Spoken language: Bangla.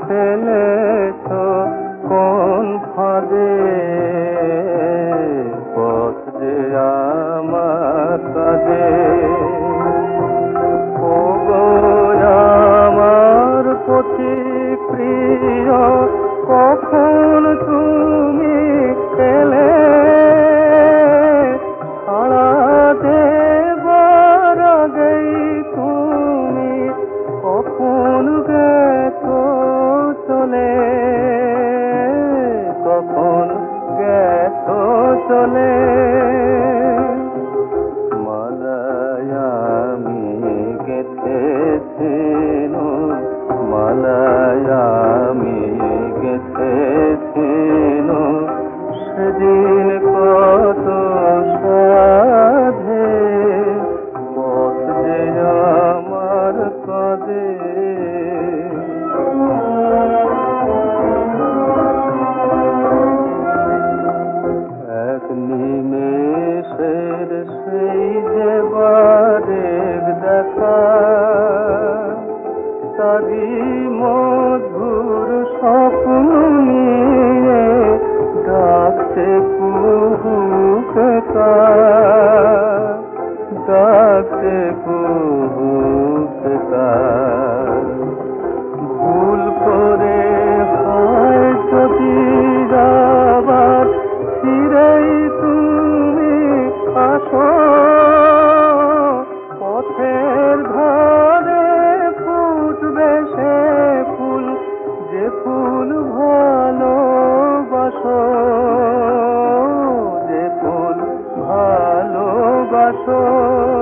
ফেলেছ কোন ফাঁদে চলে মালায় আমি গেথেছি মালায় हरी ফুল ভালো বাস যে ফুল ভালো ভালোবাসো।